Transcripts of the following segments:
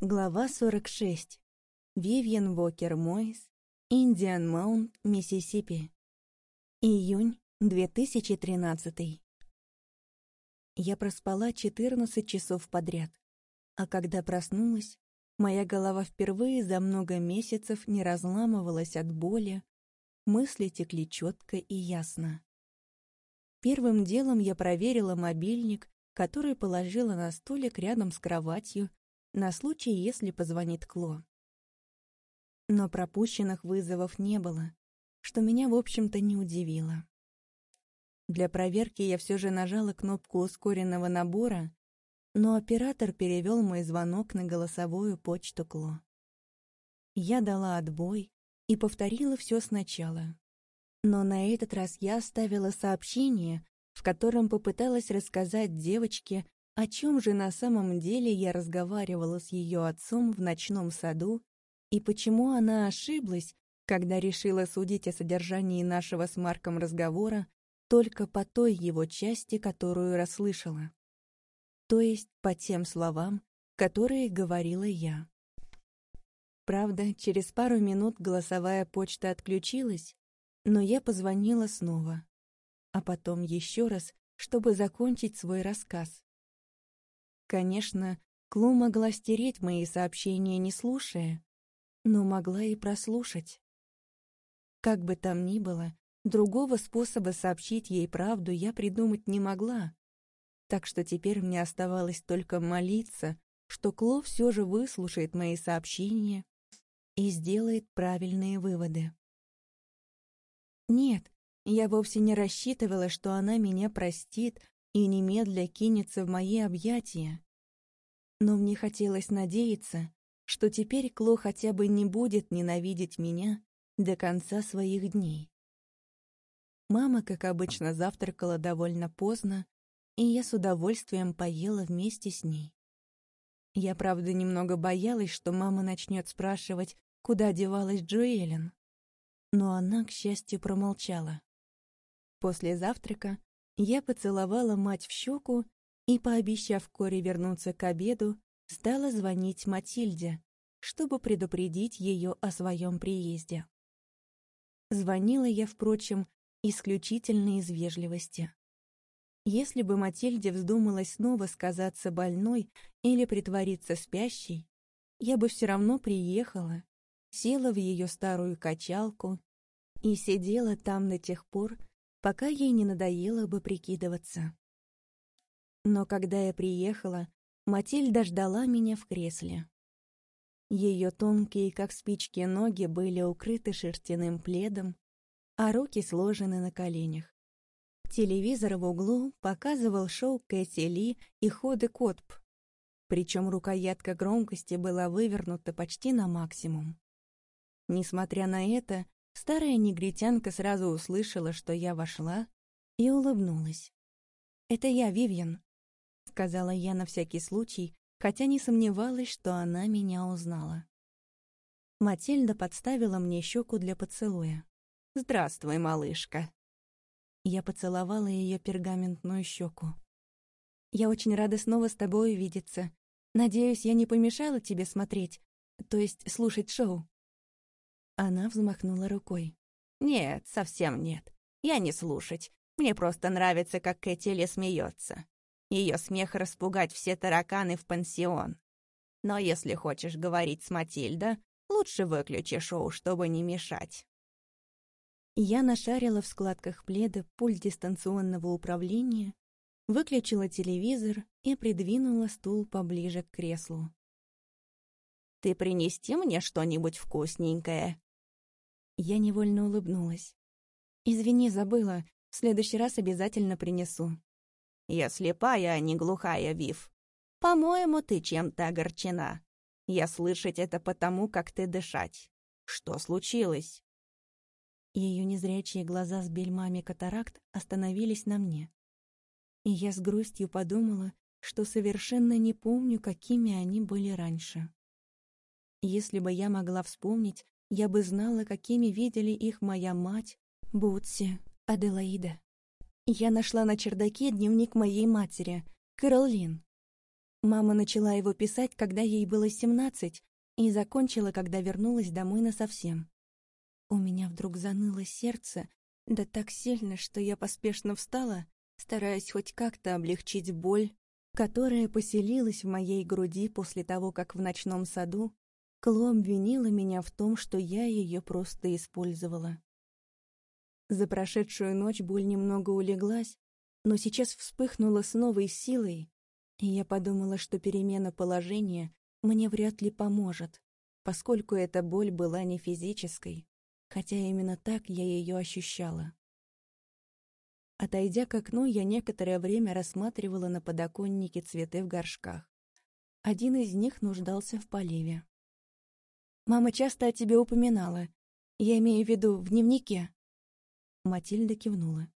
Глава 46. Вивьен Вокер Мойс, Индиан Маунт, Миссисипи. Июнь 2013. Я проспала 14 часов подряд, а когда проснулась, моя голова впервые за много месяцев не разламывалась от боли, мысли текли четко и ясно. Первым делом я проверила мобильник, который положила на столик рядом с кроватью, на случай, если позвонит Кло. Но пропущенных вызовов не было, что меня, в общем-то, не удивило. Для проверки я все же нажала кнопку ускоренного набора, но оператор перевел мой звонок на голосовую почту Кло. Я дала отбой и повторила все сначала. Но на этот раз я оставила сообщение, в котором попыталась рассказать девочке о чем же на самом деле я разговаривала с ее отцом в ночном саду и почему она ошиблась, когда решила судить о содержании нашего с Марком разговора только по той его части, которую расслышала. То есть по тем словам, которые говорила я. Правда, через пару минут голосовая почта отключилась, но я позвонила снова, а потом еще раз, чтобы закончить свой рассказ. Конечно, Клу могла стереть мои сообщения, не слушая, но могла и прослушать. Как бы там ни было, другого способа сообщить ей правду я придумать не могла, так что теперь мне оставалось только молиться, что Кло все же выслушает мои сообщения и сделает правильные выводы. Нет, я вовсе не рассчитывала, что она меня простит и немедля кинется в мои объятия. Но мне хотелось надеяться, что теперь Кло хотя бы не будет ненавидеть меня до конца своих дней. Мама, как обычно, завтракала довольно поздно, и я с удовольствием поела вместе с ней. Я, правда, немного боялась, что мама начнет спрашивать, куда девалась Джоэлин. Но она, к счастью, промолчала. После завтрака я поцеловала мать в щеку и, пообещав вскоре вернуться к обеду, стала звонить Матильде, чтобы предупредить ее о своем приезде. Звонила я, впрочем, исключительно из вежливости. Если бы Матильде вздумалось снова сказаться больной или притвориться спящей, я бы все равно приехала, села в ее старую качалку и сидела там до тех пор, пока ей не надоело бы прикидываться. Но когда я приехала, Матильда ждала меня в кресле. Ее тонкие, как спички, ноги были укрыты шерстяным пледом, а руки сложены на коленях. Телевизор в углу показывал шоу Кэти Ли и ходы Котп, причем рукоятка громкости была вывернута почти на максимум. Несмотря на это, Старая негритянка сразу услышала, что я вошла, и улыбнулась. «Это я, Вивьен», — сказала я на всякий случай, хотя не сомневалась, что она меня узнала. Матильда подставила мне щеку для поцелуя. «Здравствуй, малышка». Я поцеловала ее пергаментную щеку. «Я очень рада снова с тобой увидеться. Надеюсь, я не помешала тебе смотреть, то есть слушать шоу?» Она взмахнула рукой. «Нет, совсем нет. Я не слушать. Мне просто нравится, как Кэтили смеется. Ее смех распугать все тараканы в пансион. Но если хочешь говорить с Матильда, лучше выключи шоу, чтобы не мешать». Я нашарила в складках пледа пульт дистанционного управления, выключила телевизор и придвинула стул поближе к креслу. «Ты принести мне что-нибудь вкусненькое?» Я невольно улыбнулась. «Извини, забыла. В следующий раз обязательно принесу». «Я слепая, а не глухая, Вив. По-моему, ты чем-то огорчена. Я слышать это потому, как ты дышать. Что случилось?» Ее незрячие глаза с бельмами катаракт остановились на мне. И я с грустью подумала, что совершенно не помню, какими они были раньше. Если бы я могла вспомнить, я бы знала, какими видели их моя мать, Бутси, Аделаида. Я нашла на чердаке дневник моей матери, Кэролин. Мама начала его писать, когда ей было семнадцать, и закончила, когда вернулась домой насовсем. У меня вдруг заныло сердце, да так сильно, что я поспешно встала, стараясь хоть как-то облегчить боль, которая поселилась в моей груди после того, как в ночном саду Кло обвинила меня в том, что я ее просто использовала. За прошедшую ночь боль немного улеглась, но сейчас вспыхнула с новой силой, и я подумала, что перемена положения мне вряд ли поможет, поскольку эта боль была не физической, хотя именно так я ее ощущала. Отойдя к окну, я некоторое время рассматривала на подоконнике цветы в горшках. Один из них нуждался в поливе. «Мама часто о тебе упоминала. Я имею в виду в дневнике». Матильда кивнула.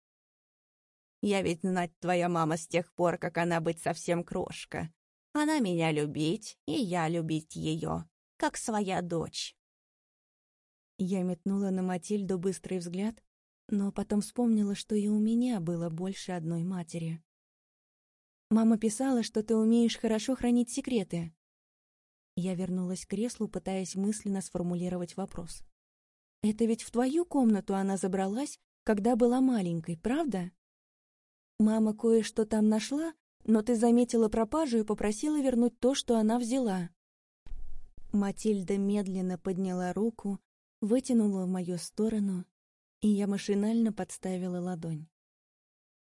«Я ведь знать твоя мама с тех пор, как она быть совсем крошка. Она меня любить, и я любить ее, как своя дочь». Я метнула на Матильду быстрый взгляд, но потом вспомнила, что и у меня было больше одной матери. «Мама писала, что ты умеешь хорошо хранить секреты». Я вернулась к креслу, пытаясь мысленно сформулировать вопрос. «Это ведь в твою комнату она забралась, когда была маленькой, правда?» «Мама кое-что там нашла, но ты заметила пропажу и попросила вернуть то, что она взяла». Матильда медленно подняла руку, вытянула в мою сторону и я машинально подставила ладонь.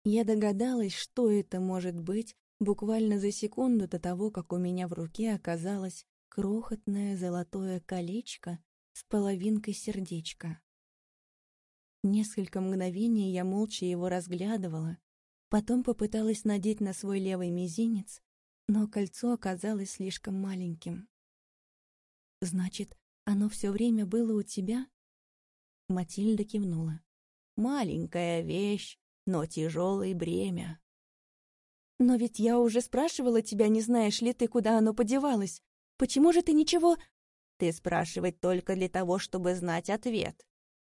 Я догадалась, что это может быть, буквально за секунду до того, как у меня в руке оказалось крохотное золотое колечко с половинкой сердечка. Несколько мгновений я молча его разглядывала, потом попыталась надеть на свой левый мизинец, но кольцо оказалось слишком маленьким. «Значит, оно все время было у тебя?» Матильда кивнула. «Маленькая вещь, но тяжелое бремя». «Но ведь я уже спрашивала тебя, не знаешь ли ты, куда оно подевалось. Почему же ты ничего...» «Ты спрашивать только для того, чтобы знать ответ.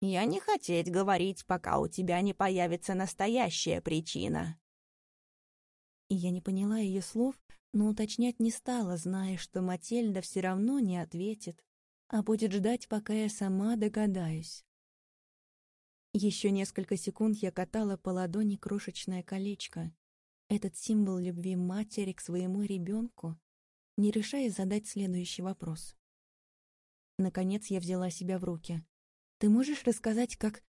Я не хотеть говорить, пока у тебя не появится настоящая причина». Я не поняла ее слов, но уточнять не стала, зная, что Матильда все равно не ответит, а будет ждать, пока я сама догадаюсь. Еще несколько секунд я катала по ладони крошечное колечко. Этот символ любви матери к своему ребенку, не решая задать следующий вопрос. Наконец я взяла себя в руки. «Ты можешь рассказать, как...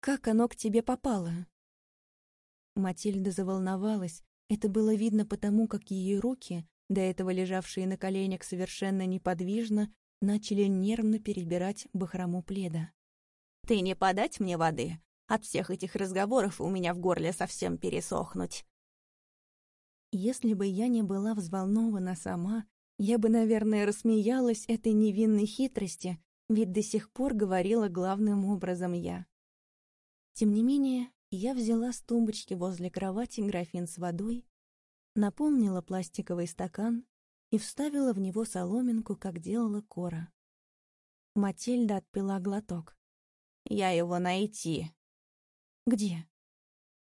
как оно к тебе попало?» Матильда заволновалась. Это было видно потому, как ее руки, до этого лежавшие на коленях совершенно неподвижно, начали нервно перебирать бахрому пледа. Ты не подать мне воды? От всех этих разговоров у меня в горле совсем пересохнуть. Если бы я не была взволнована сама, я бы, наверное, рассмеялась этой невинной хитрости, ведь до сих пор говорила главным образом я. Тем не менее, я взяла с тумбочки возле кровати графин с водой, наполнила пластиковый стакан и вставила в него соломинку, как делала Кора. Матильда отпила глоток. Я его найти». «Где?»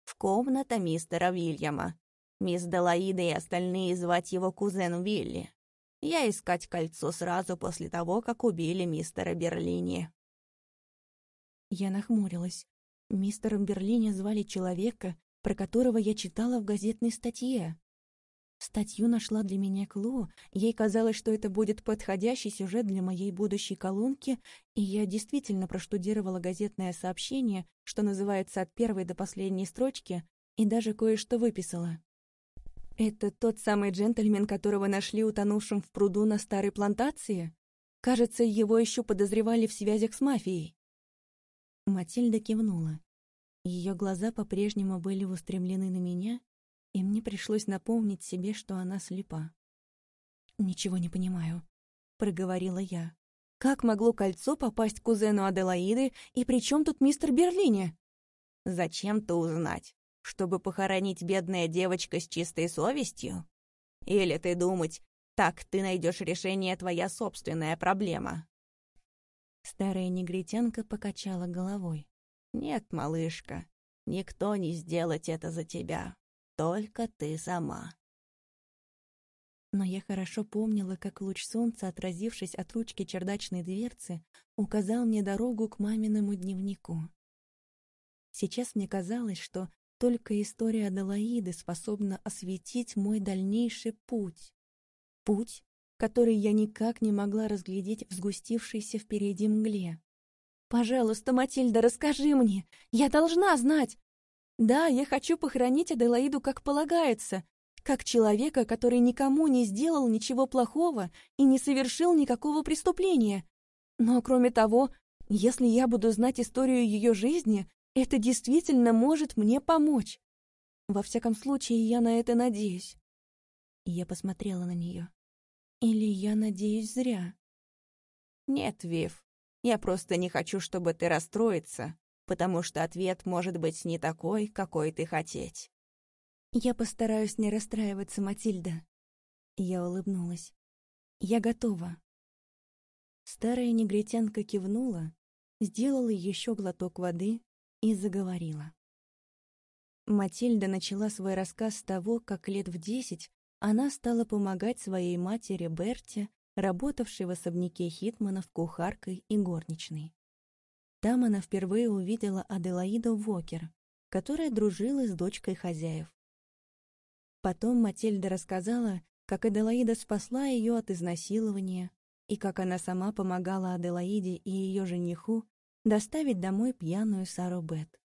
«В комната мистера Вильяма. Мисс Делаида и остальные звать его кузен Вилли. Я искать кольцо сразу после того, как убили мистера Берлини». Я нахмурилась. Мистером Берлини звали человека, про которого я читала в газетной статье. Статью нашла для меня Кло, ей казалось, что это будет подходящий сюжет для моей будущей колонки, и я действительно проштудировала газетное сообщение, что называется от первой до последней строчки, и даже кое-что выписала. «Это тот самый джентльмен, которого нашли утонувшим в пруду на старой плантации? Кажется, его еще подозревали в связях с мафией». Матильда кивнула. Ее глаза по-прежнему были устремлены на меня, и мне пришлось напомнить себе, что она слепа. «Ничего не понимаю», — проговорила я. «Как могло кольцо попасть к кузену Аделаиды, и при чем тут мистер Берлини?» «Зачем-то узнать, чтобы похоронить бедная девочка с чистой совестью? Или ты думать, так ты найдешь решение твоя собственная проблема?» Старая негритянка покачала головой. «Нет, малышка, никто не сделать это за тебя» только ты сама. Но я хорошо помнила, как луч солнца, отразившись от ручки чердачной дверцы, указал мне дорогу к маминому дневнику. Сейчас мне казалось, что только история Аделаиды способна осветить мой дальнейший путь. Путь, который я никак не могла разглядеть в сгустившейся впереди мгле. «Пожалуйста, Матильда, расскажи мне! Я должна знать! Да, я хочу похоронить Аделаиду как полагается, как человека, который никому не сделал ничего плохого и не совершил никакого преступления. Но, кроме того, если я буду знать историю ее жизни, это действительно может мне помочь. Во всяком случае, я на это надеюсь. я посмотрела на нее. Или я надеюсь зря? Нет, Вив, я просто не хочу, чтобы ты расстроиться, потому что ответ может быть не такой, какой ты хотеть. Я постараюсь не расстраиваться, Матильда. Я улыбнулась. Я готова. Старая негритянка кивнула, сделала еще глоток воды и заговорила. Матильда начала свой рассказ с того, как лет в десять она стала помогать своей матери Берте, работавшей в особняке Хитманов кухаркой и горничной. Там она впервые увидела Аделаиду Вокер, которая дружила с дочкой хозяев. Потом Матильда рассказала, как Аделаида спасла ее от изнасилования и как она сама помогала Аделаиде и ее жениху доставить домой пьяную Сару Бет.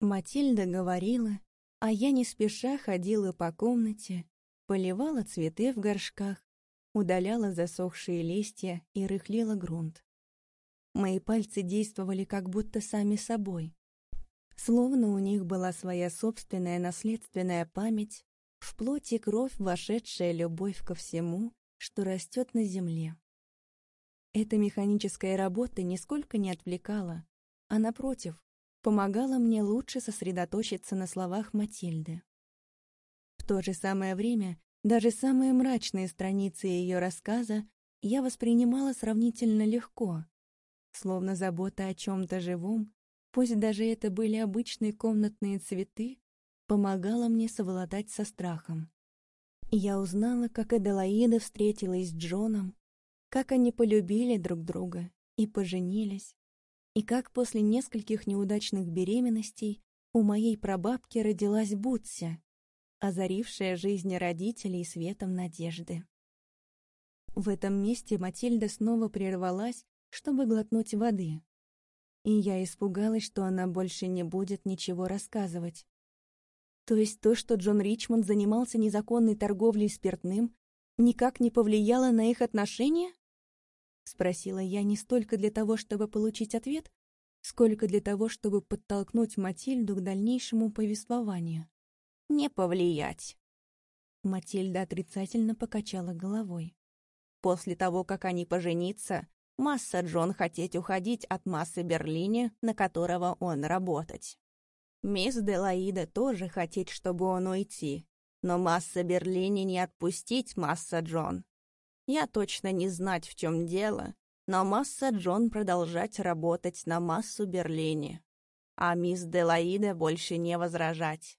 Матильда говорила, а я не спеша ходила по комнате, поливала цветы в горшках, удаляла засохшие листья и рыхлила грунт. Мои пальцы действовали как будто сами собой. Словно у них была своя собственная наследственная память, в плоти кровь вошедшая любовь ко всему, что растет на земле. Эта механическая работа нисколько не отвлекала, а, напротив, помогала мне лучше сосредоточиться на словах Матильды. В то же самое время даже самые мрачные страницы ее рассказа я воспринимала сравнительно легко, словно забота о чем-то живом, пусть даже это были обычные комнатные цветы, помогала мне совладать со страхом. Я узнала, как Эделаида встретилась с Джоном, как они полюбили друг друга и поженились, и как после нескольких неудачных беременностей у моей прабабки родилась Бутся, озарившая жизни родителей светом надежды. В этом месте Матильда снова прервалась, чтобы глотнуть воды, и я испугалась, что она больше не будет ничего рассказывать. То есть то, что Джон Ричмонд занимался незаконной торговлей спиртным, никак не повлияло на их отношения? — спросила я не столько для того, чтобы получить ответ, сколько для того, чтобы подтолкнуть Матильду к дальнейшему повествованию. «Не повлиять». Матильда отрицательно покачала головой. «После того, как они поженятся, масса Джон хотеть уходить от массы Берлине, на которого он работать. Мисс Делаида тоже хотеть, чтобы он уйти, но масса Берлине не отпустить масса Джон. Я точно не знать, в чем дело, но масса Джон продолжать работать на массу Берлине. А мисс Делаида больше не возражать.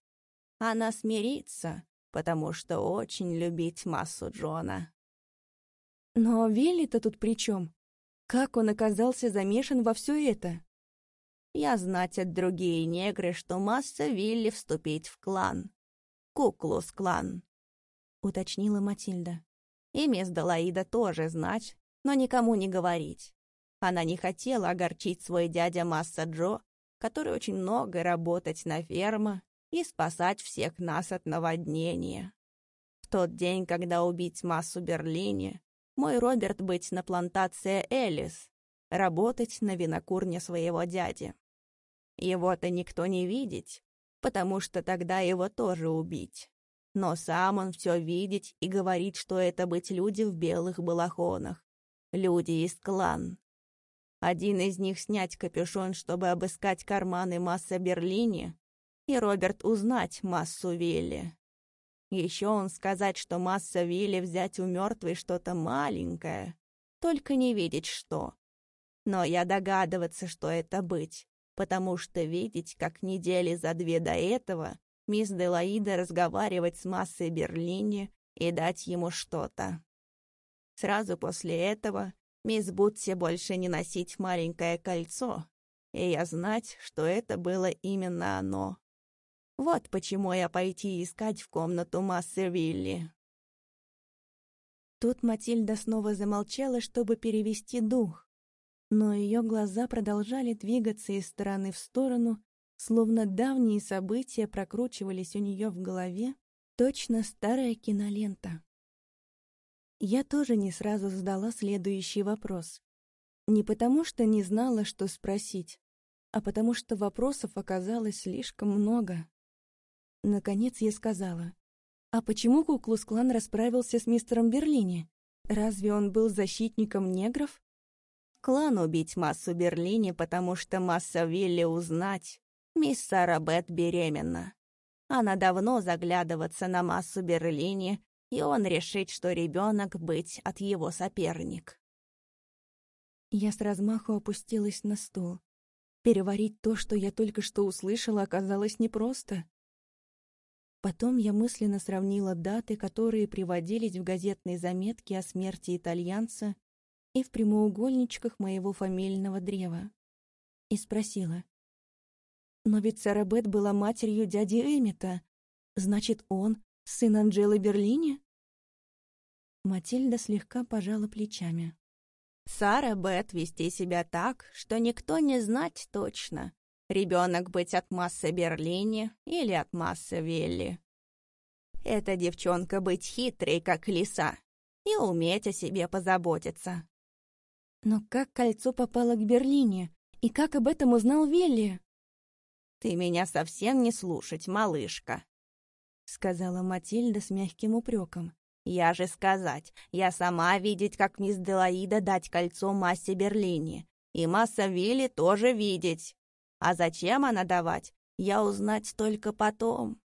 Она смирится, потому что очень любить массу Джона. Но Вилли-то тут при чем? Как он оказался замешан во все это? Я знать от другие негры, что масса Вилли вступить в клан. Куклус-клан, уточнила Матильда. И мисс тоже знать, но никому не говорить. Она не хотела огорчить свой дядя Масса Джо, который очень много работать на ферма и спасать всех нас от наводнения. В тот день, когда убить Массу Берлине, мой Роберт быть на плантации Элис, работать на винокурне своего дяди. Его-то никто не видеть, потому что тогда его тоже убить. Но сам он все видеть и говорит, что это быть люди в белых балахонах. Люди из клан. Один из них снять капюшон, чтобы обыскать карманы Масса Берлине, и Роберт узнать Массу Вилли. Еще он сказать, что Масса Вилли взять у мертвой что-то маленькое, только не видеть что. Но я догадываться, что это быть, потому что видеть, как недели за две до этого Мисс Делаида разговаривать с массой Берлине и дать ему что-то. Сразу после этого мисс Бутси больше не носить маленькое кольцо, и я знать, что это было именно оно. Вот почему я пойти искать в комнату массы Вилли. Тут Матильда снова замолчала, чтобы перевести дух, но ее глаза продолжали двигаться из стороны в сторону, словно давние события прокручивались у нее в голове, точно старая кинолента. Я тоже не сразу задала следующий вопрос. Не потому, что не знала, что спросить, а потому что вопросов оказалось слишком много. Наконец я сказала, «А почему Куклус-клан расправился с мистером Берлини? Разве он был защитником негров?» «Клан убить массу Берлини, потому что масса Вилли узнать, мисс Сара Бет беременна. Она давно заглядываться на массу Берлини, и он решит, что ребенок быть от его соперник». Я с размаху опустилась на стул. Переварить то, что я только что услышала, оказалось непросто. Потом я мысленно сравнила даты, которые приводились в газетной заметке о смерти итальянца и в прямоугольничках моего фамильного древа. И спросила. «Но ведь Сара Бет была матерью дяди Эмита. Значит, он сын Анджелы Берлини?» Матильда слегка пожала плечами. «Сара Бет вести себя так, что никто не знать точно, Ребенок быть от массы Берлини или от массы Вилли. Эта девчонка быть хитрой, как лиса, и уметь о себе позаботиться. Но как кольцо попало к Берлине? И как об этом узнал Вилли? «Ты меня совсем не слушать, малышка», — сказала Матильда с мягким упреком. «Я же сказать, я сама видеть, как мисс Делаида дать кольцо массе Берлине, и масса Вилли тоже видеть. А зачем она давать, я узнать только потом.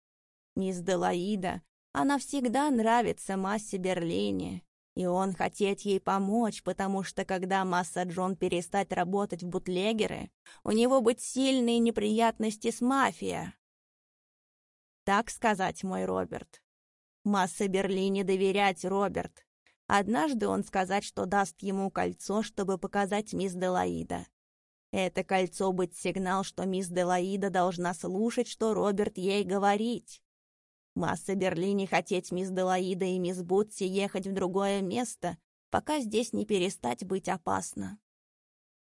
Мисс Делаида, она всегда нравится массе Берлине, и он хотеть ей помочь, потому что когда масса Джон перестать работать в бутлегеры, у него быть сильные неприятности с мафией. Так сказать, мой Роберт. Масса Берлине доверять, Роберт. Однажды он сказать, что даст ему кольцо, чтобы показать мисс Делаида. Это кольцо быть сигнал, что мисс Делаида должна слушать, что Роберт ей говорить. Масса Берлини хотеть мисс Делаида и мисс Бутси ехать в другое место, пока здесь не перестать быть опасно.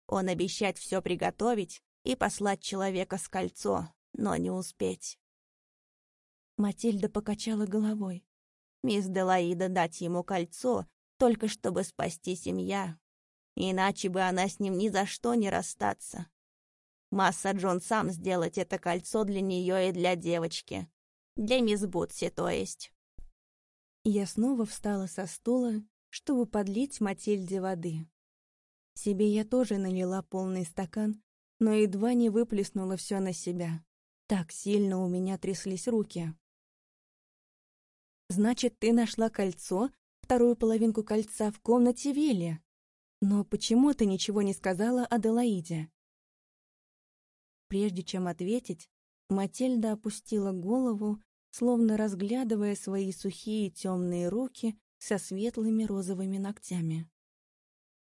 Он обещать все приготовить и послать человека с кольцо, но не успеть. Матильда покачала головой. Мисс Делаида дать ему кольцо, только чтобы спасти семья, Иначе бы она с ним ни за что не расстаться. Масса Джон сам сделать это кольцо для нее и для девочки. Для мисс Бутси, то есть. Я снова встала со стула, чтобы подлить Матильде воды. Себе я тоже налила полный стакан, но едва не выплеснула все на себя. Так сильно у меня тряслись руки. «Значит, ты нашла кольцо, вторую половинку кольца в комнате Вилли?» Но почему ты ничего не сказала о Делаиде? Прежде чем ответить, Матильда опустила голову, словно разглядывая свои сухие темные руки со светлыми розовыми ногтями.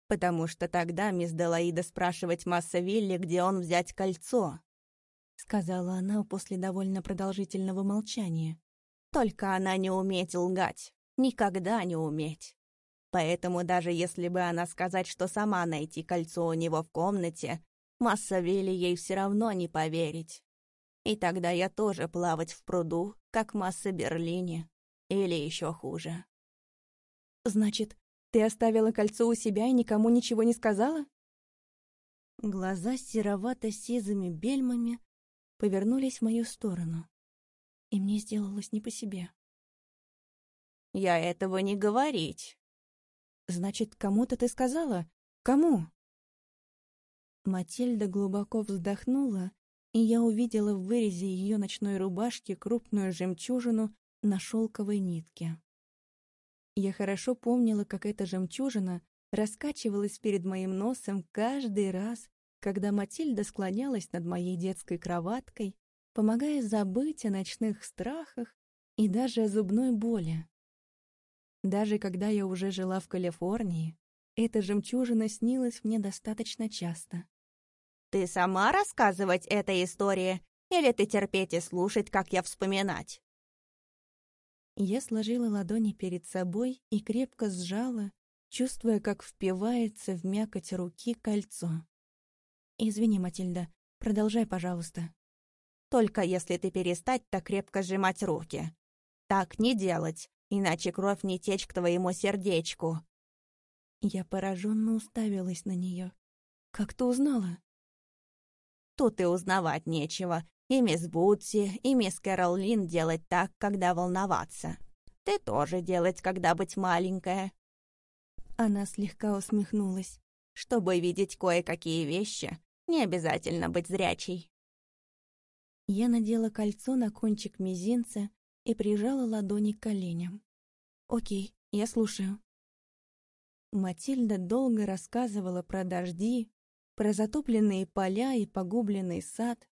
«Потому что тогда мисс Делаида спрашивать Масса Вилли, где он взять кольцо», — сказала она после довольно продолжительного молчания. «Только она не уметь лгать, никогда не уметь. Поэтому даже если бы она сказать, что сама найти кольцо у него в комнате, масса Вилли ей все равно не поверить. И тогда я тоже плавать в пруду, как масса Берлине. Или еще хуже. «Значит, ты оставила кольцо у себя и никому ничего не сказала?» Глаза с серовато-сизыми бельмами повернулись в мою сторону, и мне сделалось не по себе. «Я этого не говорить», Значит, кому-то ты сказала? Кому? Матильда глубоко вздохнула, и я увидела в вырезе ее ночной рубашки крупную жемчужину на шелковой нитке. Я хорошо помнила, как эта жемчужина раскачивалась перед моим носом каждый раз, когда Матильда склонялась над моей детской кроваткой, помогая забыть о ночных страхах и даже о зубной боли. Даже когда я уже жила в Калифорнии, эта жемчужина снилась мне достаточно часто. «Ты сама рассказывать этой истории, или ты терпеть и слушать, как я вспоминать?» Я сложила ладони перед собой и крепко сжала, чувствуя, как впивается в мякоть руки кольцо. «Извини, Матильда, продолжай, пожалуйста». «Только если ты перестать так крепко сжимать руки. Так не делать, иначе кровь не течь к твоему сердечку». Я пораженно уставилась на нее. «Как ты узнала?» «Тут и узнавать нечего. И мисс Бутси, и мисс Кэрол Лин делать так, когда волноваться. Ты тоже делать, когда быть маленькая». Она слегка усмехнулась. «Чтобы видеть кое-какие вещи, не обязательно быть зрячей». Я надела кольцо на кончик мизинца и прижала ладони к коленям. «Окей, я слушаю». Матильда долго рассказывала про дожди, про затопленные поля и погубленный сад,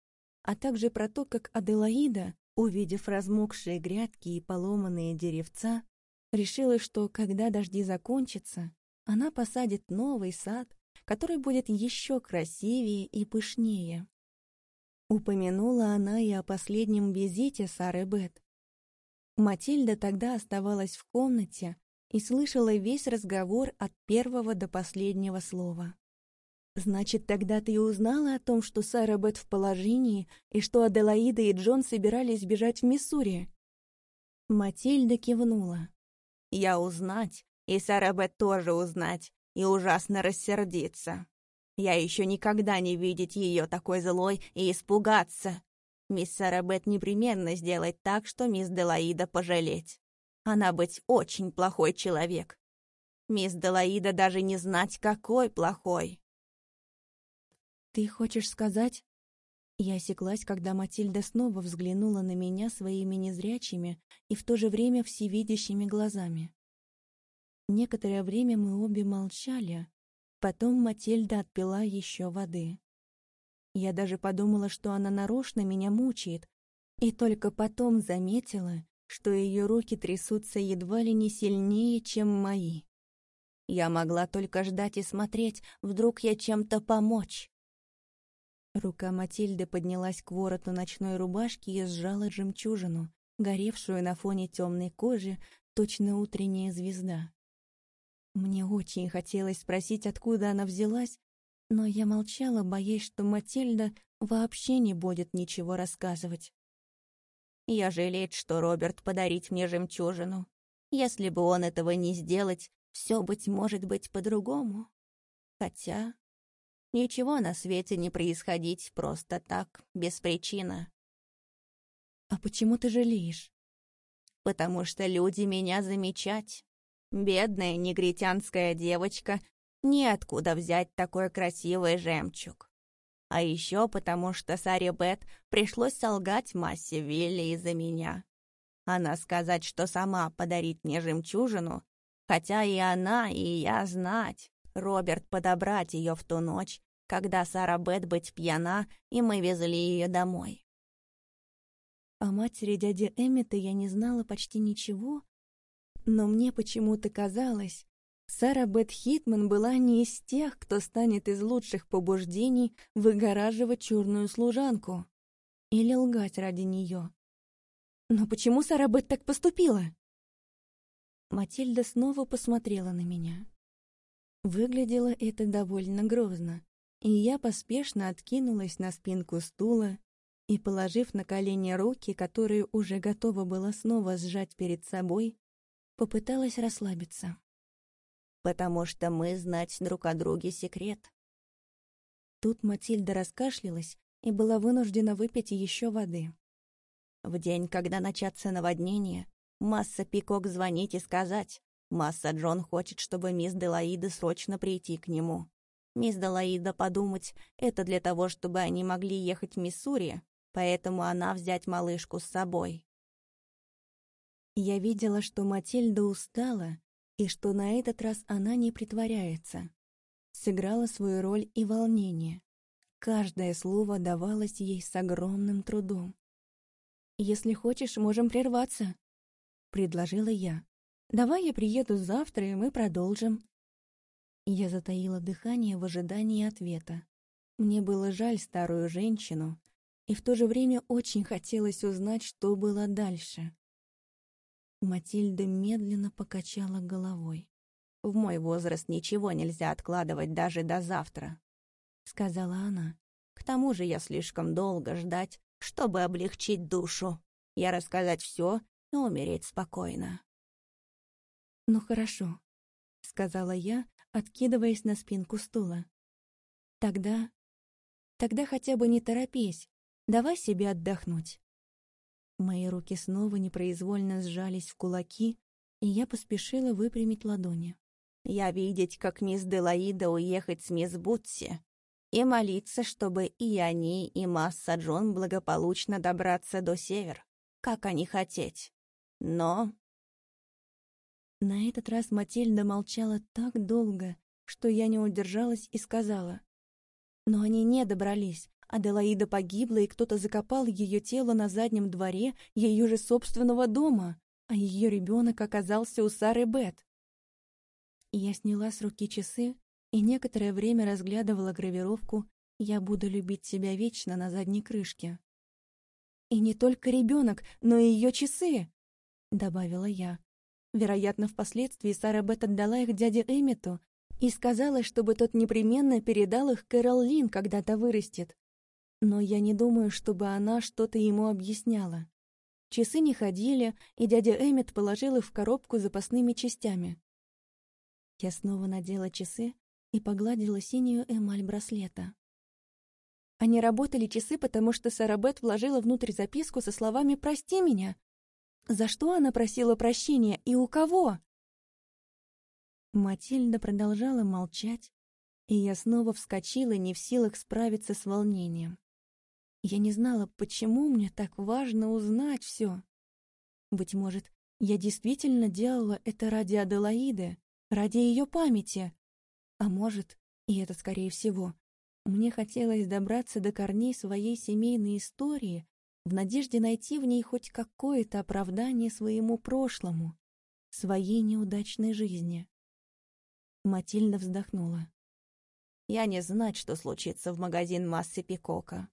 а также про то, как Аделаида, увидев размокшие грядки и поломанные деревца, решила, что когда дожди закончатся, она посадит новый сад, который будет еще красивее и пышнее. Упомянула она и о последнем визите Сары Бет. Матильда тогда оставалась в комнате и слышала весь разговор от первого до последнего слова. «Значит, тогда ты и узнала о том, что Сара Бет в положении и что Аделаида и Джон собирались бежать в Миссури?» Матильда кивнула. «Я узнать, и Сара Бет тоже узнать, и ужасно рассердиться. Я еще никогда не видеть ее такой злой и испугаться. Мисс Сарабет непременно сделает так, что мисс Делаида пожалеть. Она быть очень плохой человек. Мисс Делаида даже не знать, какой плохой. «Ты хочешь сказать...» Я осеклась, когда Матильда снова взглянула на меня своими незрячими и в то же время всевидящими глазами. Некоторое время мы обе молчали, потом Матильда отпила еще воды. Я даже подумала, что она нарочно меня мучает, и только потом заметила, что ее руки трясутся едва ли не сильнее, чем мои. Я могла только ждать и смотреть, вдруг я чем-то помочь. Рука Матильды поднялась к вороту ночной рубашки и сжала жемчужину, горевшую на фоне темной кожи, точно утренняя звезда. Мне очень хотелось спросить, откуда она взялась, но я молчала, боясь, что Матильда вообще не будет ничего рассказывать. Я жалеет, что Роберт подарить мне жемчужину. Если бы он этого не сделать, все, быть может быть, по-другому. Хотя ничего на свете не происходить просто так, без причины. «А почему ты жалеешь?» «Потому что люди меня замечать. Бедная негритянская девочка Неоткуда взять такой красивый жемчуг. А еще потому, что Саре Бет пришлось солгать массе Вилли из-за меня. Она сказать, что сама подарит мне жемчужину, хотя и она, и я знать. Роберт подобрать ее в ту ночь, когда Сара Бет быть пьяна, и мы везли ее домой. О матери дяди Эммета я не знала почти ничего, но мне почему-то казалось, Сара Бет Хитман была не из тех, кто станет из лучших побуждений выгораживать черную служанку или лгать ради нее. Но почему Сара Бет так поступила? Матильда снова посмотрела на меня. Выглядело это довольно грозно, и я поспешно откинулась на спинку стула и, положив на колени руки, которые уже готова была снова сжать перед собой, попыталась расслабиться потому что мы знать друг о друге секрет». Тут Матильда раскашлялась и была вынуждена выпить еще воды. В день, когда начаться наводнение, Масса Пикок звонить и сказать, Масса Джон хочет, чтобы мисс Делаида срочно прийти к нему. Мисс Делаида подумать, это для того, чтобы они могли ехать в Миссури, поэтому она взять малышку с собой. Я видела, что Матильда устала и что на этот раз она не притворяется. Сыграла свою роль и волнение. Каждое слово давалось ей с огромным трудом. «Если хочешь, можем прерваться», — предложила я. Давай я приеду завтра, и мы продолжим». Я затаила дыхание в ожидании ответа. Мне было жаль старую женщину, и в то же время очень хотелось узнать, что было дальше. Матильда медленно покачала головой. «В мой возраст ничего нельзя откладывать даже до завтра», — сказала она. «К тому же я слишком долго ждать, чтобы облегчить душу. Я рассказать все и умереть спокойно». «Ну хорошо», — сказала я, откидываясь на спинку стула. «Тогда... тогда хотя бы не торопись, давай себе отдохнуть». Мои руки снова непроизвольно сжались в кулаки, и я поспешила выпрямить ладони. «Я видеть, как мисс Делаида уехать с мисс Бутси, и молиться, чтобы и они, и Масса Джон благополучно добраться до север, как они хотеть. Но на этот раз Матильда молчала так долго, что я не удержалась и сказала. Но они не добрались. Аделаида погибла, и кто-то закопал ее тело на заднем дворе ее же собственного дома, а ее ребенок оказался у Сары Бет. Я сняла с руки часы и некоторое время разглядывала гравировку «Я буду любить тебя вечно» на задней крышке. «И не только ребенок, но и ее часы!» — добавила я. Вероятно, впоследствии Сара Бет отдала их дяде Эммету и сказала, чтобы тот непременно передал их Кэрол Лин, когда то вырастет. Но я не думаю, чтобы она что-то ему объясняла. Часы не ходили, и дядя Эммет положил их в коробку с запасными частями. Я снова надела часы и погладила синюю эмаль браслета. Они работали часы, потому что Сара Бет вложила внутрь записку со словами «Прости меня», за что она просила прощения и у кого? Матильда продолжала молчать, и я снова вскочила, не в силах справиться с волнением. Я не знала, почему мне так важно узнать все. Быть может, я действительно делала это ради Аделаиды, ради ее памяти. А может, и это скорее всего, мне хотелось добраться до корней своей семейной истории в надежде найти в ней хоть какое-то оправдание своему прошлому, своей неудачной жизни. Матильда вздохнула. «Я не знать, что случится в магазин массы Пикока.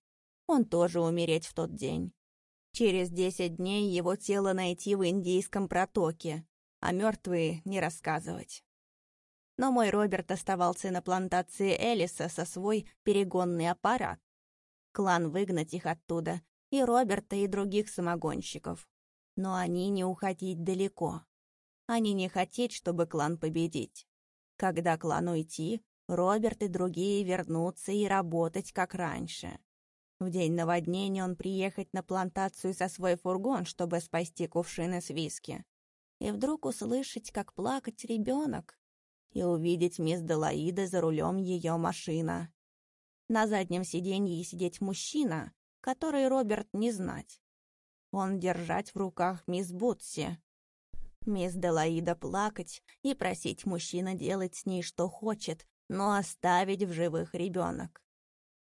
Он тоже умереть в тот день. Через десять дней его тело найти в Индийском протоке, а мертвые не рассказывать. Но мой Роберт оставался на плантации Элиса со свой перегонный аппарат. Клан выгнать их оттуда и Роберта, и других самогонщиков. Но они не уходить далеко. Они не хотеть, чтобы клан победить. Когда клан уйти, Роберт и другие вернутся и работать, как раньше. В день наводнения он приехать на плантацию со свой фургон, чтобы спасти кувшины с виски. И вдруг услышать, как плакать ребенок, и увидеть мисс Делаида за рулем ее машина. На заднем сиденье сидеть мужчина, который Роберт не знать. Он держать в руках мисс Бутси. Мисс Делаида плакать и просить мужчина делать с ней что хочет, но оставить в живых ребенок.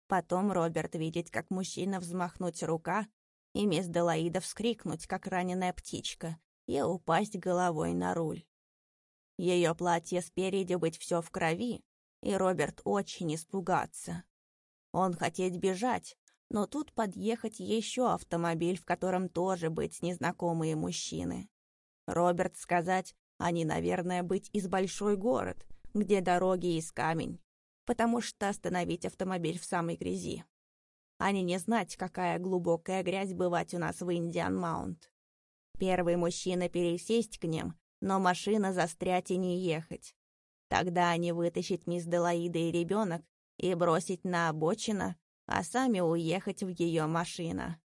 Потом Роберт видеть, как мужчина взмахнуть рука, и мисс Делаида вскрикнуть, как раненая птичка, и упасть головой на руль. Ее платье спереди быть все в крови, и Роберт очень испугаться. Он хотеть бежать, но тут подъехать еще автомобиль, в котором тоже быть незнакомые мужчины. Роберт сказать, они, наверное, быть из большой город, где дороги из камень, потому что остановить автомобиль в самой грязи. Они не знать, какая глубокая грязь бывать у нас в Индиан Маунт. Первый мужчина пересесть к ним, но машина застрять и не ехать. Тогда они вытащить мисс Делаида и ребенок и бросить на обочину, а сами уехать в ее машина.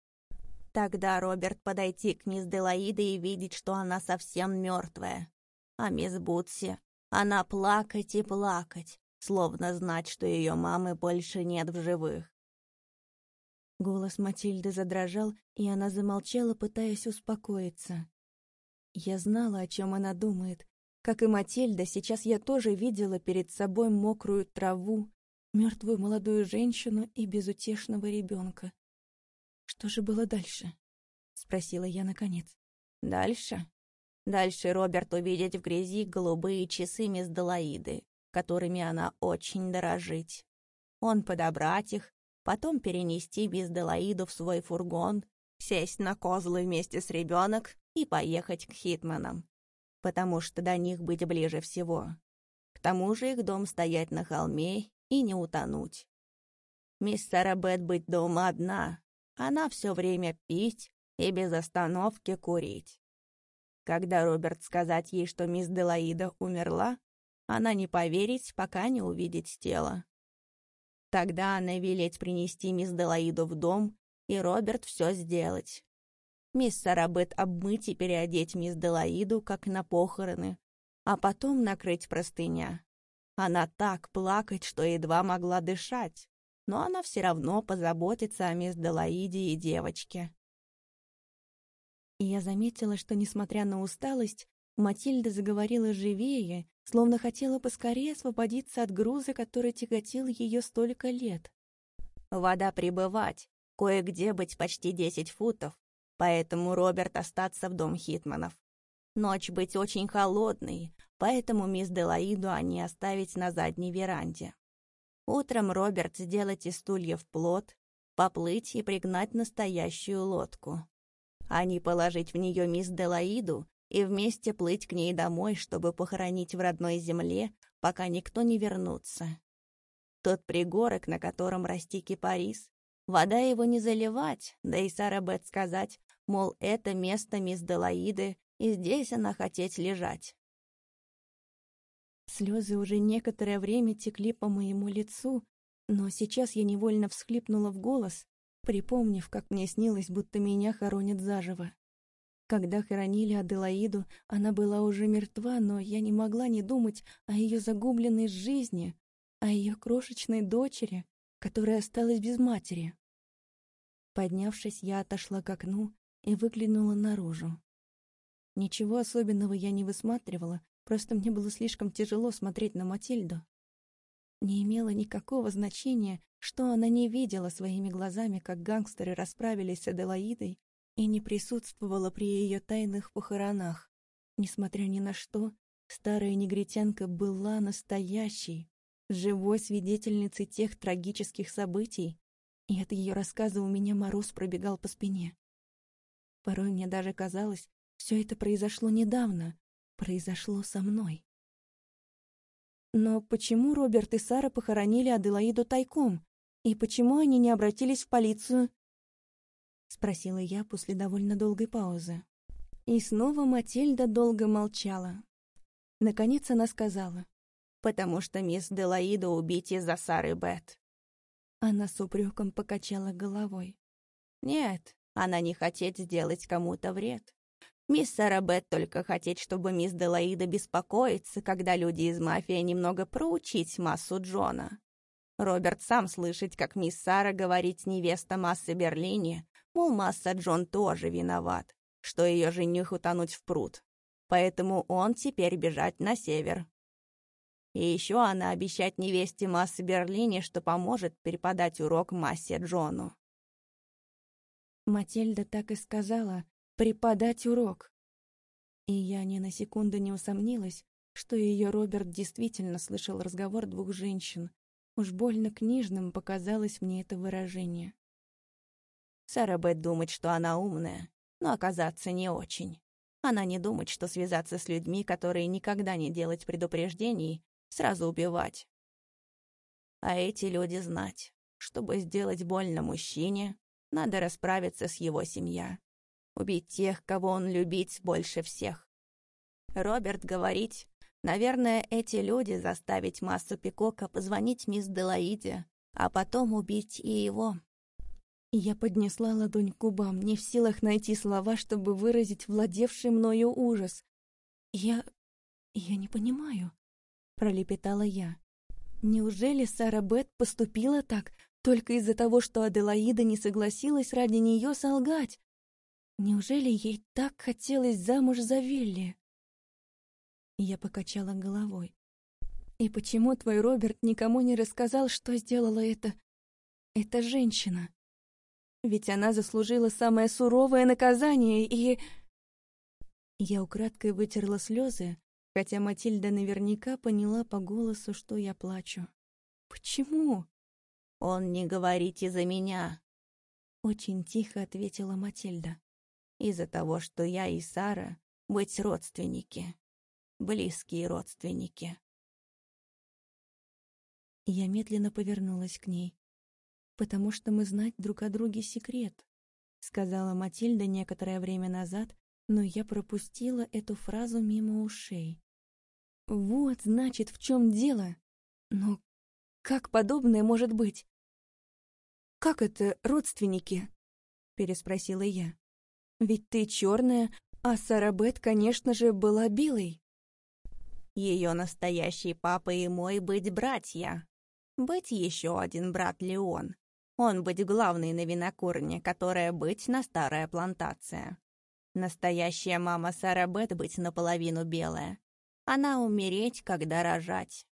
Тогда Роберт подойти к мисс Делаиде и видеть, что она совсем мертвая. А мисс Бутси, она плакать и плакать, словно знать, что ее мамы больше нет в живых. Голос Матильды задрожал, и она замолчала, пытаясь успокоиться. Я знала, о чем она думает. Как и Матильда, сейчас я тоже видела перед собой мокрую траву, мертвую молодую женщину и безутешного ребенка. «Что же было дальше?» — спросила я наконец. «Дальше?» Дальше Роберт увидит в грязи голубые часы мисс которыми она очень дорожит. Он подобрать их, потом перенести мисс в свой фургон, сесть на козлы вместе с ребенок и поехать к Хитманам, потому что до них быть ближе всего. К тому же их дом стоять на холме и не утонуть. Мисс Сара Бет быть дома одна, она все время пить и без остановки курить. Когда Роберт сказать ей, что мисс Делаида умерла, она не поверить, пока не увидит тело. Тогда она велеть принести мисс Делаиду в дом, и Роберт все сделать. Мисс Сарабет обмыть и переодеть мисс Делаиду, как на похороны, а потом накрыть простыня. Она так плакать, что едва могла дышать, но она все равно позаботится о мисс Делаиде и девочке и я заметила, что, несмотря на усталость, Матильда заговорила живее, словно хотела поскорее освободиться от груза, который тяготил ее столько лет. «Вода прибывать, кое-где быть почти десять футов, поэтому Роберт остаться в дом Хитманов. Ночь быть очень холодной, поэтому мисс Делаиду они оставить на задней веранде. Утром Роберт сделать из стульев плод, поплыть и пригнать настоящую лодку не положить в нее мисс Делаиду и вместе плыть к ней домой, чтобы похоронить в родной земле, пока никто не вернутся. Тот пригорок, на котором расти кипарис, вода его не заливать, да и Сара Бет сказать, мол, это место мисс Делаиды, и здесь она хотеть лежать. Слезы уже некоторое время текли по моему лицу, но сейчас я невольно всхлипнула в голос, припомнив, как мне снилось, будто меня хоронят заживо. Когда хоронили Аделаиду, она была уже мертва, но я не могла не думать о ее загубленной жизни, о ее крошечной дочери, которая осталась без матери. Поднявшись, я отошла к окну и выглянула наружу. Ничего особенного я не высматривала, просто мне было слишком тяжело смотреть на Матильду. Не имело никакого значения, что она не видела своими глазами, как гангстеры расправились с Аделаидой и не присутствовала при ее тайных похоронах. Несмотря ни на что, старая негритянка была настоящей, живой свидетельницей тех трагических событий, и от ее рассказа у меня мороз пробегал по спине. Порой мне даже казалось, все это произошло недавно, произошло со мной. Но почему Роберт и Сара похоронили Аделаиду тайком? «И почему они не обратились в полицию?» — спросила я после довольно долгой паузы. И снова Матильда долго молчала. Наконец она сказала, «Потому что мисс Делаида убить из-за Сары Бет». Она с упреком покачала головой. «Нет, она не хотеть сделать кому-то вред. Мисс Сара Бет только хотеть, чтобы мисс Делаида беспокоится, когда люди из мафии немного проучить массу Джона. Роберт сам слышит, как мисс Сара говорит невеста Массы Берлине, мол, Масса Джон тоже виноват, что ее жених утонуть в пруд. Поэтому он теперь бежать на север. И еще она обещает невесте Массы Берлине, что поможет переподать урок Массе Джону. Матильда так и сказала «преподать урок». И я ни на секунду не усомнилась, что ее Роберт действительно слышал разговор двух женщин, Уж больно книжным показалось мне это выражение. Сара Бет думает, что она умная, но оказаться не очень. Она не думает, что связаться с людьми, которые никогда не делать предупреждений, сразу убивать. А эти люди знать, чтобы сделать больно мужчине, надо расправиться с его семья. Убить тех, кого он любить больше всех. Роберт говорит, Наверное, эти люди заставить массу Пикока позвонить мисс Делаиде, а потом убить и его. Я поднесла ладонь к губам, не в силах найти слова, чтобы выразить владевший мною ужас. «Я... я не понимаю», — пролепетала я. «Неужели Сара Бет поступила так только из-за того, что Аделаида не согласилась ради нее солгать? Неужели ей так хотелось замуж за Вилли?» Я покачала головой. «И почему твой Роберт никому не рассказал, что сделала это... эта женщина? Ведь она заслужила самое суровое наказание и...» Я украдкой вытерла слезы, хотя Матильда наверняка поняла по голосу, что я плачу. «Почему?» «Он не говорит из-за меня», — очень тихо ответила Матильда. «Из-за того, что я и Сара быть родственники, близкие родственники». Я медленно повернулась к ней. «Потому что мы знать друг о друге секрет», — сказала Матильда некоторое время назад, но я пропустила эту фразу мимо ушей. «Вот, значит, в чем дело. Но как подобное может быть?» «Как это родственники?» — переспросила я. «Ведь ты черная, а Сарабет, конечно же, была белой». Ее настоящий папа и мой быть братья. Быть еще один брат Леон. Он быть главный на винокурне, которая быть на старая плантация. Настоящая мама Сара Бет быть наполовину белая. Она умереть, когда рожать.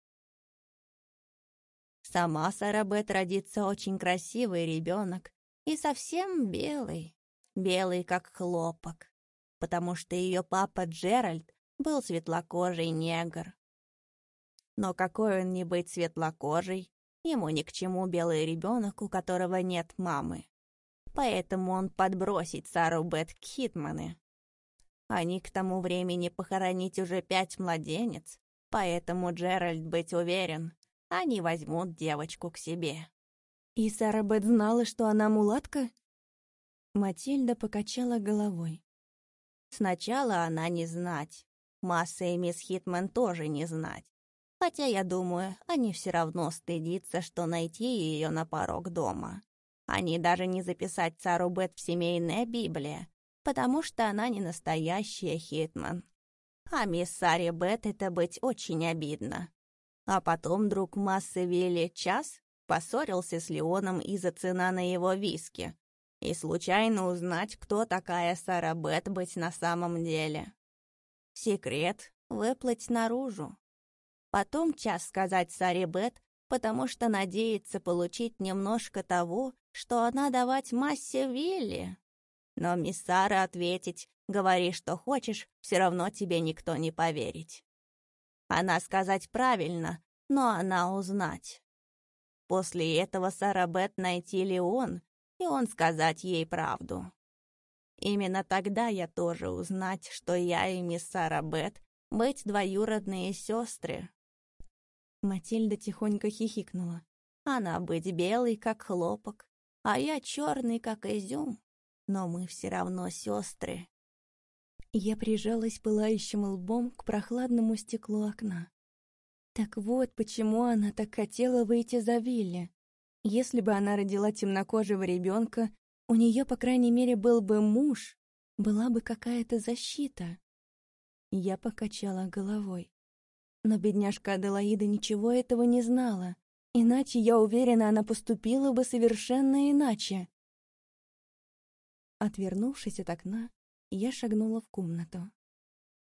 Сама Сара Бет родится очень красивый ребенок и совсем белый. Белый, как хлопок. Потому что ее папа Джеральд был светлокожий негр. Но какой он не быть светлокожий, ему ни к чему белый ребенок, у которого нет мамы. Поэтому он подбросит Сару Бет Хитманы. Они к тому времени похоронить уже пять младенец, поэтому Джеральд быть уверен, они возьмут девочку к себе. И Сара Бет знала, что она мулатка? Матильда покачала головой. Сначала она не знать. Масса и мисс Хитман тоже не знать. Хотя, я думаю, они все равно стыдятся, что найти ее на порог дома. Они даже не записать цару Бет в семейная Библия, потому что она не настоящая Хитман. А мисс Саре Бет это быть очень обидно. А потом друг массы Вилли Час поссорился с Леоном из-за цена на его виски и случайно узнать, кто такая Сара Бет быть на самом деле. Секрет выплыть наружу. Потом час сказать Саре Бет, потому что надеется получить немножко того, что она давать массе Вилли. Но мисс Сара ответить, говори, что хочешь, все равно тебе никто не поверить. Она сказать правильно, но она узнать. После этого Сара Бет найти Леон, и он сказать ей правду. Именно тогда я тоже узнать, что я и мисс Сара Бет быть двоюродные сестры. Матильда тихонько хихикнула. Она быть белый, как хлопок, а я черный, как изюм. Но мы все равно сестры. Я прижалась пылающим лбом к прохладному стеклу окна. Так вот, почему она так хотела выйти за Вилли. Если бы она родила темнокожего ребенка, у нее, по крайней мере, был бы муж, была бы какая-то защита. Я покачала головой. Но бедняжка Аделаида ничего этого не знала. Иначе, я уверена, она поступила бы совершенно иначе. Отвернувшись от окна, я шагнула в комнату.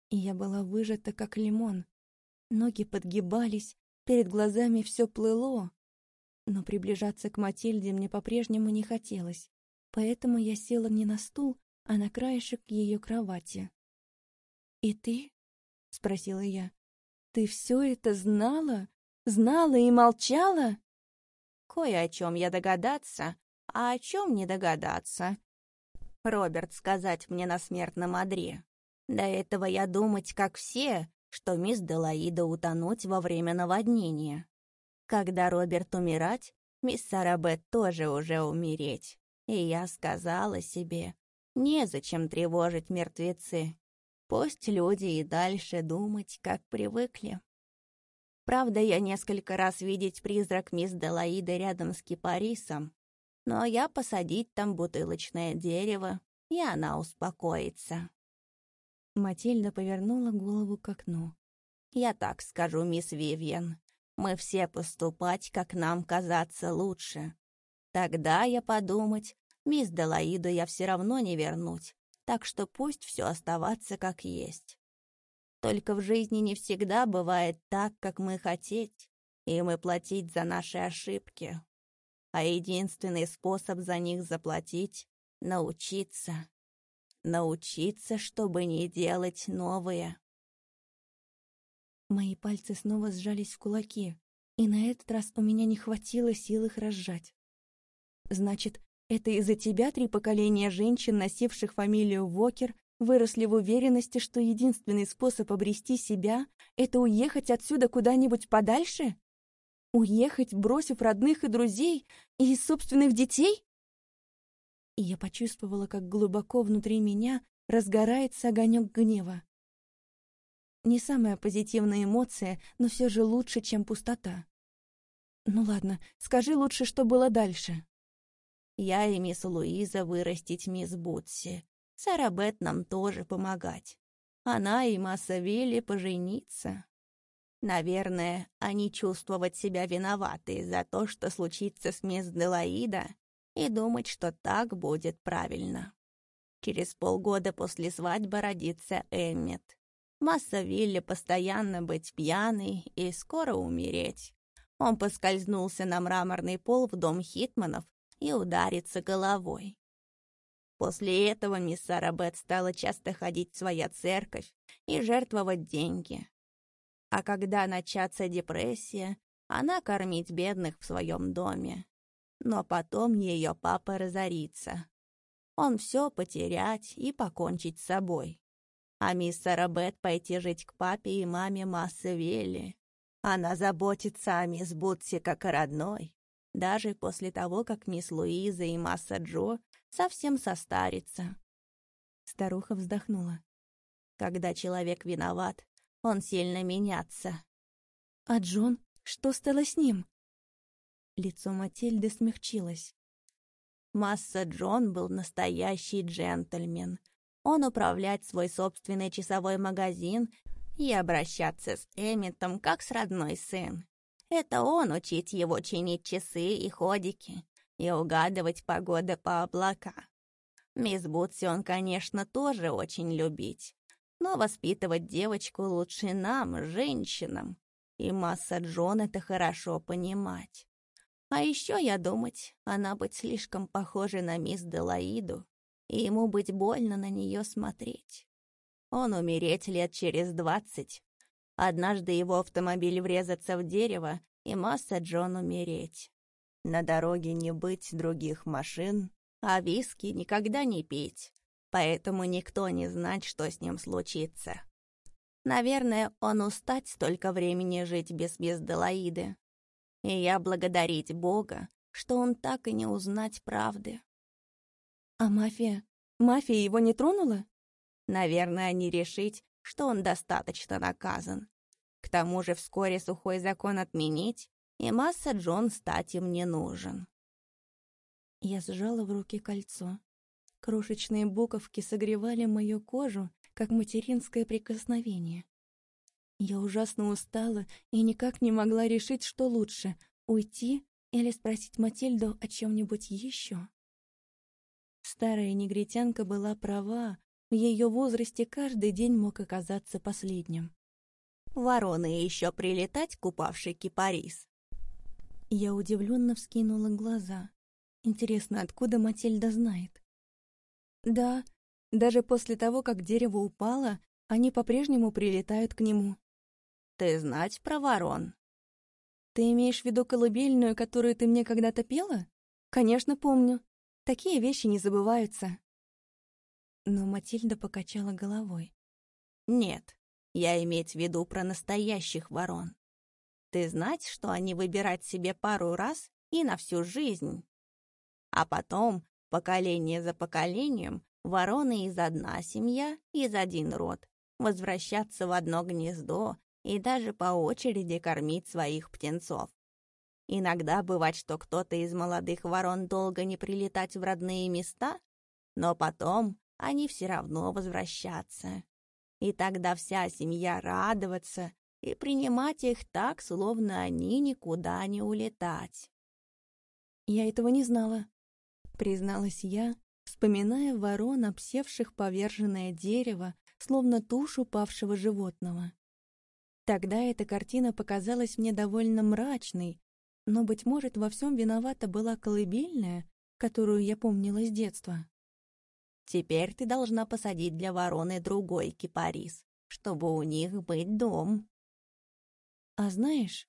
Я была выжата, как лимон. Ноги подгибались, перед глазами все плыло. Но приближаться к Матильде мне по-прежнему не хотелось, поэтому я села не на стул, а на краешек ее кровати. «И ты?» — спросила я. Ты все это знала? Знала и молчала? Кое о чем я догадаться, а о чем не догадаться. Роберт сказать мне на смертном одре. До этого я думать, как все, что мисс Делаида утонуть во время наводнения. Когда Роберт умирать, мисс Сарабет тоже уже умереть. И я сказала себе, незачем тревожить мертвецы. Пусть люди и дальше думать, как привыкли. Правда, я несколько раз видеть призрак мисс Делаиды рядом с кипарисом, но я посадить там бутылочное дерево, и она успокоится. Матильда повернула голову к окну. «Я так скажу, мисс Вивьен, мы все поступать, как нам казаться лучше. Тогда я подумать, мисс Делаиду я все равно не вернуть, так что пусть все оставаться как есть. Только в жизни не всегда бывает так, как мы хотеть, и мы платить за наши ошибки. А единственный способ за них заплатить — научиться. научиться, чтобы не делать новое. Мои пальцы снова сжались в кулаки, и на этот раз у меня не хватило сил их разжать. Значит, это из-за тебя три поколения женщин, носивших фамилию Вокер, выросли в уверенности, что единственный способ обрести себя — это уехать отсюда куда-нибудь подальше? Уехать, бросив родных и друзей и собственных детей? И я почувствовала, как глубоко внутри меня разгорается огонек гнева. Не самая позитивная эмоция, но все же лучше, чем пустота. Ну ладно, скажи лучше, что было дальше. Я и мисс Луиза вырастить мисс Бутси. Сара Бет нам тоже помогать. Она и Масса Вилли пожениться. Наверное, они чувствовать себя виноваты за то, что случится с мисс Делаида, и думать, что так будет правильно. Через полгода после свадьбы родится Эммет. Масса Вилли постоянно быть пьяный и скоро умереть. Он поскользнулся на мраморный пол в дом Хитманов и ударится головой. После этого мисс Сарабет стала часто ходить в свою церковь и жертвовать деньги. А когда начаться депрессия, она кормить бедных в своем доме. Но потом ее папа разорится. Он все потерять и покончить с собой. А мисс Сарабет пойти жить к папе и маме Массы Велли. Она заботится о мисс Бутси как о родной, даже после того, как мисс Луиза и Масса Джо совсем состарится. Старуха вздохнула. Когда человек виноват, он сильно меняться. А Джон? Что стало с ним? Лицо Матильды смягчилось. Масса Джон был настоящий джентльмен. Он управлять свой собственный часовой магазин и обращаться с Эмметом как с родной сын. Это он учить его чинить часы и ходики, и угадывать погоды по облака. Мисс Бутси он, конечно, тоже очень любить, но воспитывать девочку лучше нам, женщинам, и масса Джон это хорошо понимать. А еще я думать, она быть слишком похожа на мисс Делаиду, и ему быть больно на нее смотреть. Он умереть лет через двадцать. Однажды его автомобиль врезаться в дерево, и масса Джон умереть. На дороге не быть других машин, а виски никогда не пить, поэтому никто не знает, что с ним случится. Наверное, он устать столько времени жить без Безделаиды. И я благодарить Бога, что он так и не узнать правды. А мафия? Мафия его не тронула? Наверное, они решить, что он достаточно наказан. К тому же вскоре сухой закон отменить, и масса Джон стать им не нужен. Я сжала в руки кольцо. Крошечные буковки согревали мою кожу, как материнское прикосновение. Я ужасно устала и никак не могла решить, что лучше — уйти или спросить Матильду о чем-нибудь еще. Старая негритянка была права, в ее возрасте каждый день мог оказаться последним. Вороны еще прилетать, купавший кипарис. Я удивленно вскинула глаза. Интересно, откуда Матильда знает? Да, даже после того, как дерево упало, они по-прежнему прилетают к нему. Ты знать про ворон? Ты имеешь в виду колыбельную, которую ты мне когда-то пела? Конечно, помню. Такие вещи не забываются. Но Матильда покачала головой. Нет, я иметь в виду про настоящих ворон. Ты знать, что они выбирать себе пару раз и на всю жизнь? А потом, поколение за поколением, вороны из одна семья, из один род, возвращаться в одно гнездо и даже по очереди кормить своих птенцов. Иногда бывает, что кто-то из молодых ворон долго не прилетать в родные места, но потом они все равно возвращаться. И тогда вся семья радоваться и принимать их так, словно они никуда не улетать. «Я этого не знала», — призналась я, вспоминая ворон, обсевших поверженное дерево, словно тушу павшего животного. Тогда эта картина показалась мне довольно мрачной, но, быть может, во всем виновата была колыбельная, которую я помнила с детства. Теперь ты должна посадить для вороны другой кипарис, чтобы у них быть дом. А знаешь,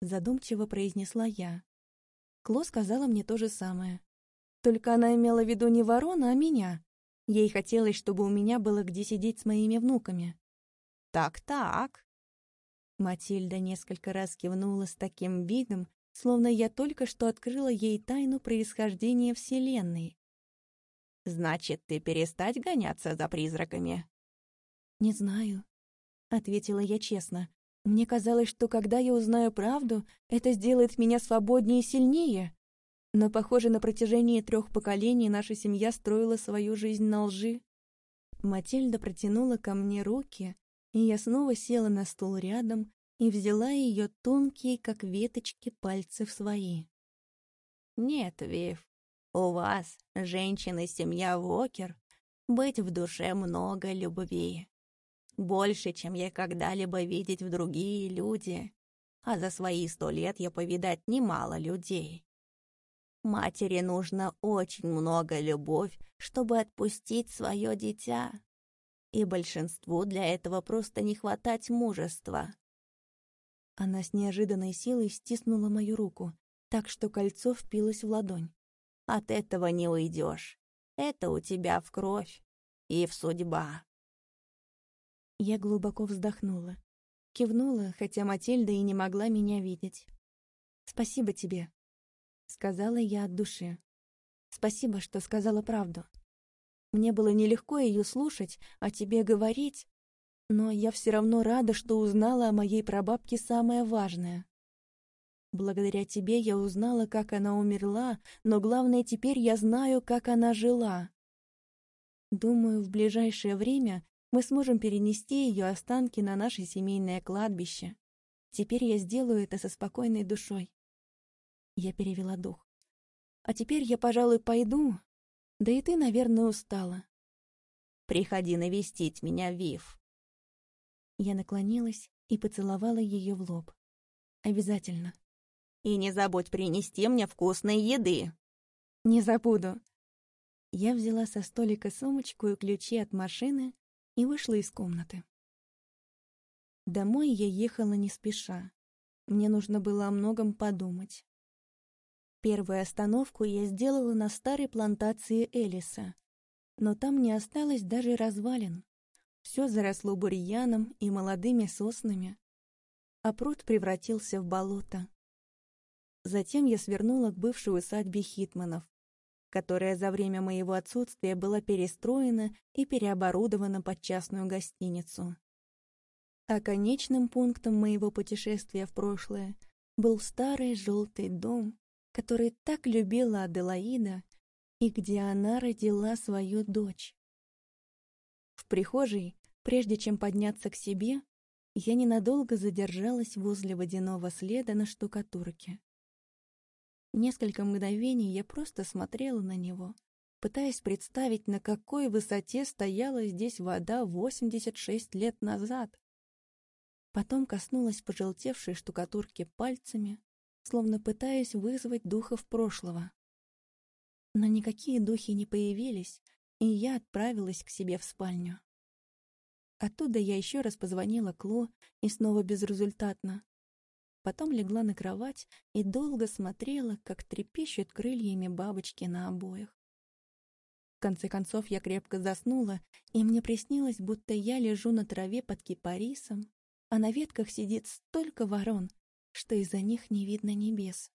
задумчиво произнесла я. Кло сказала мне то же самое. Только она имела в виду не ворона, а меня. Ей хотелось, чтобы у меня было где сидеть с моими внуками. «Так-так». Матильда несколько раз кивнула с таким видом, словно я только что открыла ей тайну происхождения Вселенной. «Значит, ты перестать гоняться за призраками?» «Не знаю», — ответила я честно. «Мне казалось, что когда я узнаю правду, это сделает меня свободнее и сильнее. Но, похоже, на протяжении трех поколений наша семья строила свою жизнь на лжи. Матильда протянула ко мне руки, и я снова села на стул рядом и взяла ее тонкие, как веточки, пальцы в свои. «Нет, Вив, у вас, женщины, семья Вокер, быть в душе много любви. Больше, чем я когда-либо видеть в другие люди. А за свои сто лет я повидать немало людей. Матери нужно очень много любовь, чтобы отпустить свое дитя. И большинству для этого просто не хватать мужества. Она с неожиданной силой стиснула мою руку, так что кольцо впилось в ладонь. От этого не уйдешь. Это у тебя в кровь и в судьба. Я глубоко вздохнула. Кивнула, хотя Матильда и не могла меня видеть. «Спасибо тебе», — сказала я от души. «Спасибо, что сказала правду. Мне было нелегко ее слушать, а тебе говорить, но я все равно рада, что узнала о моей прабабке самое важное. Благодаря тебе я узнала, как она умерла, но главное, теперь я знаю, как она жила. Думаю, в ближайшее время мы сможем перенести ее останки на наше семейное кладбище. Теперь я сделаю это со спокойной душой. Я перевела дух. А теперь я, пожалуй, пойду. Да и ты, наверное, устала. Приходи навестить меня, Вив. Я наклонилась и поцеловала ее в лоб. Обязательно. И не забудь принести мне вкусной еды. Не забуду. Я взяла со столика сумочку и ключи от машины и вышла из комнаты. Домой я ехала не спеша. Мне нужно было о многом подумать. Первую остановку я сделала на старой плантации Элиса, но там не осталось даже развалин. Все заросло бурьяном и молодыми соснами, а пруд превратился в болото. Затем я свернула к бывшей усадьбе Хитманов, которая за время моего отсутствия была перестроена и переоборудована под частную гостиницу. А конечным пунктом моего путешествия в прошлое был старый желтый дом, который так любила Аделаида и где она родила свою дочь. В прихожей, прежде чем подняться к себе, я ненадолго задержалась возле водяного следа на штукатурке. Несколько мгновений я просто смотрела на него, пытаясь представить, на какой высоте стояла здесь вода 86 лет назад. Потом коснулась пожелтевшей штукатурки пальцами, словно пытаясь вызвать духов прошлого. Но никакие духи не появились, и я отправилась к себе в спальню. Оттуда я еще раз позвонила Кло, и снова безрезультатно. Потом легла на кровать и долго смотрела, как трепещут крыльями бабочки на обоях. В конце концов я крепко заснула, и мне приснилось, будто я лежу на траве под кипарисом, а на ветках сидит столько ворон, что из-за них не видно небес.